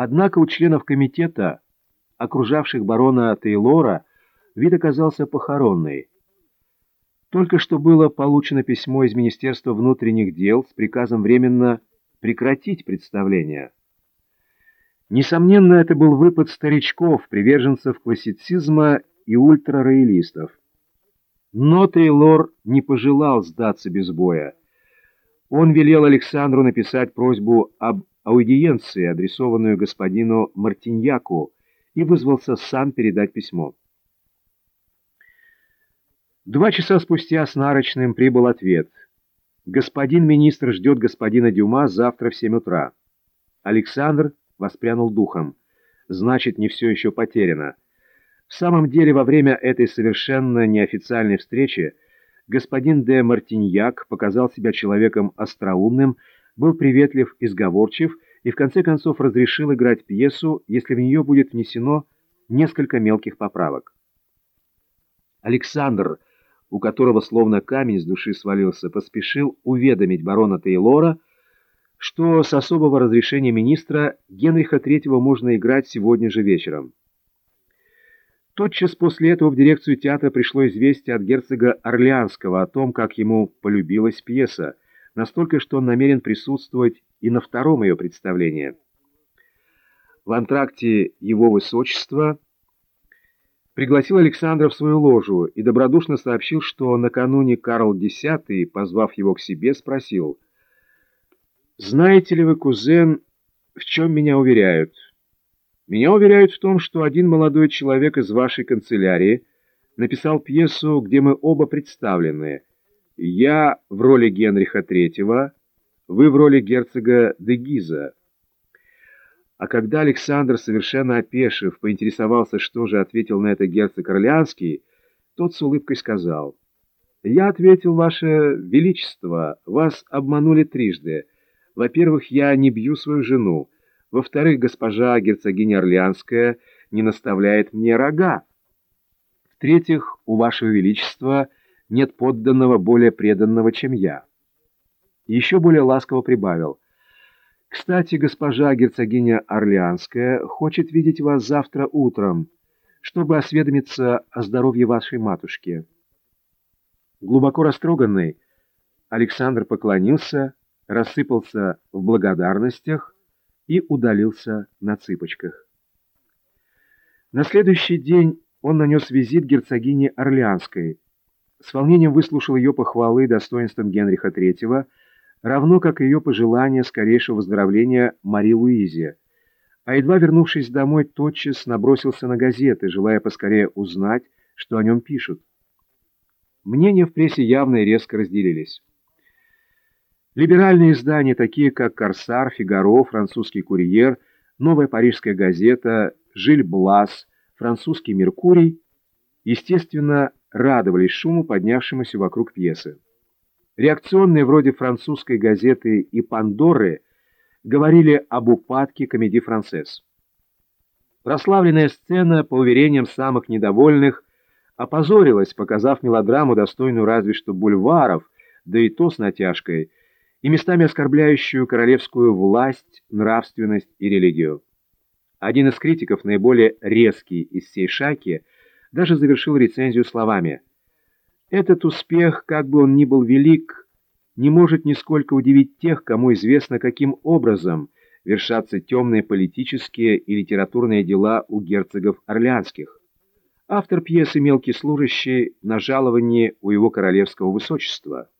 Однако у членов комитета, окружавших барона Тейлора, вид оказался похоронный. Только что было получено письмо из Министерства внутренних дел с приказом временно прекратить представление. Несомненно, это был выпад старичков, приверженцев классицизма и ультрароялистов. Но Тейлор не пожелал сдаться без боя. Он велел Александру написать просьбу об аудиенции, адресованную господину Мартиньяку, и вызвался сам передать письмо. Два часа спустя с нарочным прибыл ответ. Господин министр ждет господина Дюма завтра в семь утра. Александр воспрянул духом. Значит, не все еще потеряно. В самом деле, во время этой совершенно неофициальной встречи господин де Мартиньяк показал себя человеком остроумным, был приветлив и сговорчив, и в конце концов разрешил играть пьесу, если в нее будет внесено несколько мелких поправок. Александр, у которого словно камень с души свалился, поспешил уведомить барона Тейлора, что с особого разрешения министра Генриха III можно играть сегодня же вечером. Тотчас после этого в дирекцию театра пришло известие от герцога Орлеанского о том, как ему полюбилась пьеса, настолько, что он намерен присутствовать и на втором ее представлении. В антракте его высочества пригласил Александра в свою ложу и добродушно сообщил, что накануне Карл X, позвав его к себе, спросил – знаете ли вы, кузен, в чем меня уверяют? Меня уверяют в том, что один молодой человек из вашей канцелярии написал пьесу, где мы оба представлены. Я в роли Генриха III, вы в роли герцога де Гиза. А когда Александр, совершенно опешив, поинтересовался, что же ответил на это герцог Орлеанский, тот с улыбкой сказал, «Я ответил, Ваше Величество, вас обманули трижды». Во-первых, я не бью свою жену. Во-вторых, госпожа герцогиня Орлеанская не наставляет мне рога. В-третьих, у вашего величества нет подданного более преданного, чем я. Еще более ласково прибавил. Кстати, госпожа герцогиня Орлеанская хочет видеть вас завтра утром, чтобы осведомиться о здоровье вашей матушки. Глубоко растроганный, Александр поклонился рассыпался в благодарностях и удалился на цыпочках. На следующий день он нанес визит герцогине Орлеанской, с волнением выслушал ее похвалы достоинством Генриха III, равно как и ее пожелания скорейшего выздоровления Мари Луизе, а едва вернувшись домой, тотчас набросился на газеты, желая поскорее узнать, что о нем пишут. Мнения в прессе явно и резко разделились. Либеральные издания, такие как «Корсар», «Фигаро», «Французский курьер», «Новая парижская газета», «Жиль Блас», «Французский Меркурий», естественно, радовались шуму, поднявшемуся вокруг пьесы. Реакционные, вроде французской газеты и «Пандоры», говорили об упадке комедии «Францесс». Прославленная сцена, по уверениям самых недовольных, опозорилась, показав мелодраму, достойную разве что бульваров, да и то с натяжкой – и местами оскорбляющую королевскую власть, нравственность и религию. Один из критиков, наиболее резкий из всей шаки, даже завершил рецензию словами «Этот успех, как бы он ни был велик, не может нисколько удивить тех, кому известно, каким образом вершатся темные политические и литературные дела у герцогов Орлеанских. Автор пьесы «Мелкий служащий» на жаловании у его королевского высочества».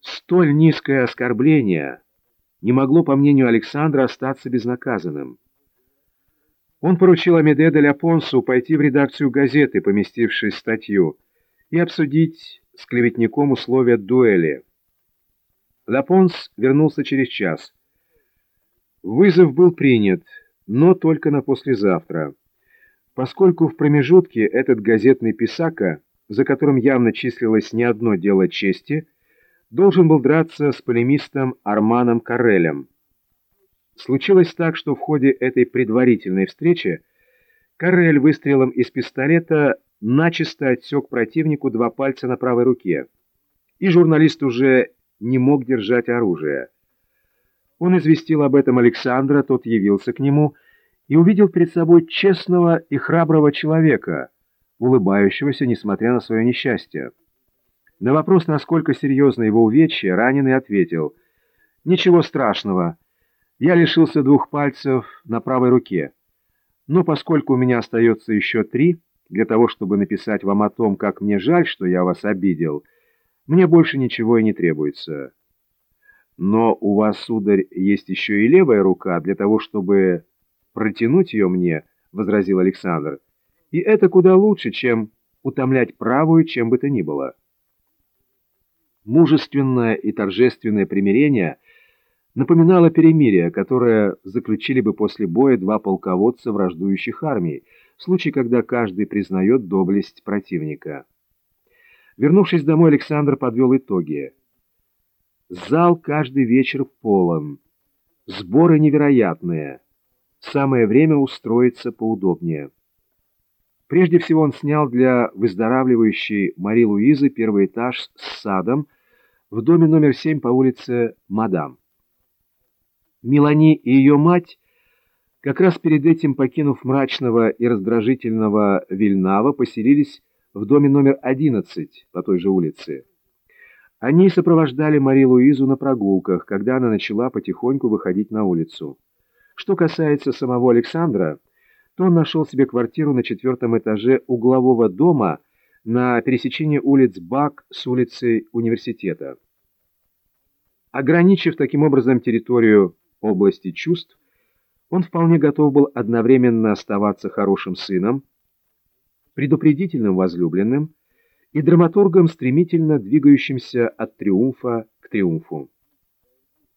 Столь низкое оскорбление не могло, по мнению Александра, остаться безнаказанным. Он поручил Амеде де Ляпонсу пойти в редакцию газеты, поместившей статью, и обсудить с клеветником условия дуэли. Лапонс вернулся через час. Вызов был принят, но только на послезавтра, поскольку в промежутке этот газетный писака, за которым явно числилось не одно дело чести, должен был драться с полемистом Арманом Карелем. Случилось так, что в ходе этой предварительной встречи Карель выстрелом из пистолета начисто отсек противнику два пальца на правой руке, и журналист уже не мог держать оружие. Он известил об этом Александра, тот явился к нему и увидел перед собой честного и храброго человека, улыбающегося, несмотря на свое несчастье. На вопрос, насколько серьезно его увечье, раненый ответил, «Ничего страшного, я лишился двух пальцев на правой руке, но поскольку у меня остается еще три, для того, чтобы написать вам о том, как мне жаль, что я вас обидел, мне больше ничего и не требуется». Но у вас, сударь, есть еще и левая рука для того, чтобы протянуть ее мне, — возразил Александр. И это куда лучше, чем утомлять правую, чем бы то ни было. Мужественное и торжественное примирение напоминало перемирие, которое заключили бы после боя два полководца враждующих армий, в случае, когда каждый признает доблесть противника. Вернувшись домой, Александр подвел итоги. Зал каждый вечер полон. Сборы невероятные. Самое время устроиться поудобнее. Прежде всего он снял для выздоравливающей Мари Луизы первый этаж с садом в доме номер 7 по улице Мадам. Мелани и ее мать, как раз перед этим покинув мрачного и раздражительного Вильнава, поселились в доме номер 11 по той же улице. Они сопровождали Мари Луизу на прогулках, когда она начала потихоньку выходить на улицу. Что касается самого Александра, то он нашел себе квартиру на четвертом этаже углового дома на пересечении улиц Бак с улицей университета. Ограничив таким образом территорию области чувств, он вполне готов был одновременно оставаться хорошим сыном, предупредительным возлюбленным и драматургом, стремительно двигающимся от триумфа к триумфу.